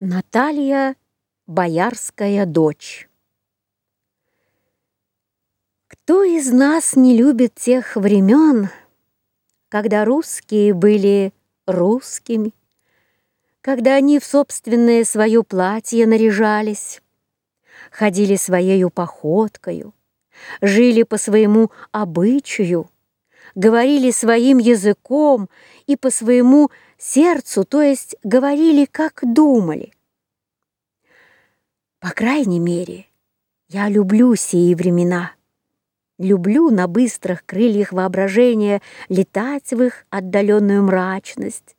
Наталья Боярская дочь. Кто из нас не любит тех времен, Когда русские были русскими, Когда они в собственное свое платье наряжались, Ходили своею походкою, Жили по своему обычаю, Говорили своим языком И по своему сердцу, то есть говорили, как думали. По крайней мере, я люблю сии времена. Люблю на быстрых крыльях воображения летать в их отдаленную мрачность,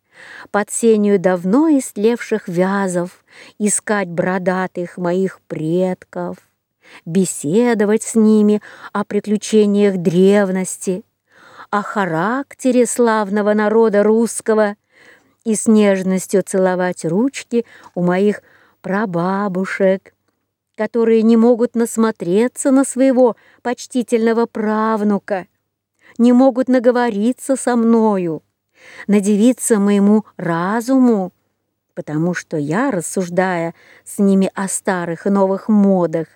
под сенью давно истлевших вязов, искать бродатых моих предков, беседовать с ними о приключениях древности, о характере славного народа русского — и с нежностью целовать ручки у моих прабабушек, которые не могут насмотреться на своего почтительного правнука, не могут наговориться со мною, надевиться моему разуму, потому что я, рассуждая с ними о старых и новых модах,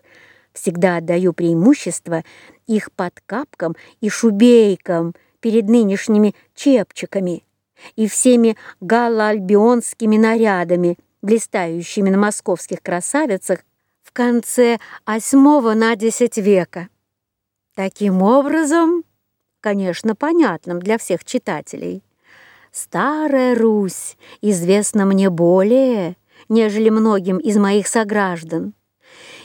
всегда отдаю преимущество их подкапкам и шубейкам перед нынешними чепчиками и всеми галло-альбионскими нарядами, блистающими на московских красавицах в конце восьмого на десять века. Таким образом, конечно, понятным для всех читателей, Старая Русь известна мне более, нежели многим из моих сограждан.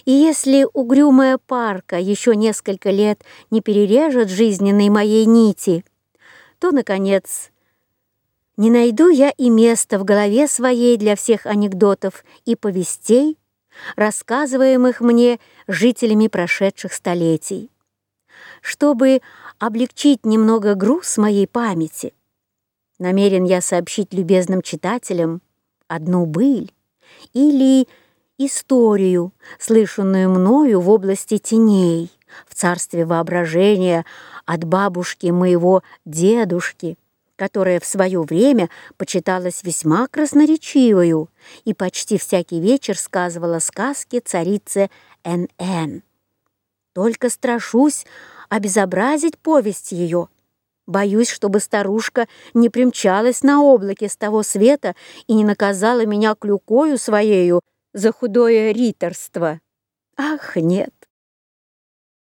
И если угрюмая парка еще несколько лет не перережет жизненной моей нити, то, наконец, не найду я и места в голове своей для всех анекдотов и повестей, рассказываемых мне жителями прошедших столетий. Чтобы облегчить немного груз моей памяти, намерен я сообщить любезным читателям одну быль или историю, слышанную мною в области теней, в царстве воображения от бабушки моего дедушки, которая в свое время почиталась весьма красноречивою и почти всякий вечер сказывала сказки царице Н.Н. Только страшусь обезобразить повесть ее. Боюсь, чтобы старушка не примчалась на облаке с того света и не наказала меня клюкою своею за худое риторство. Ах, нет!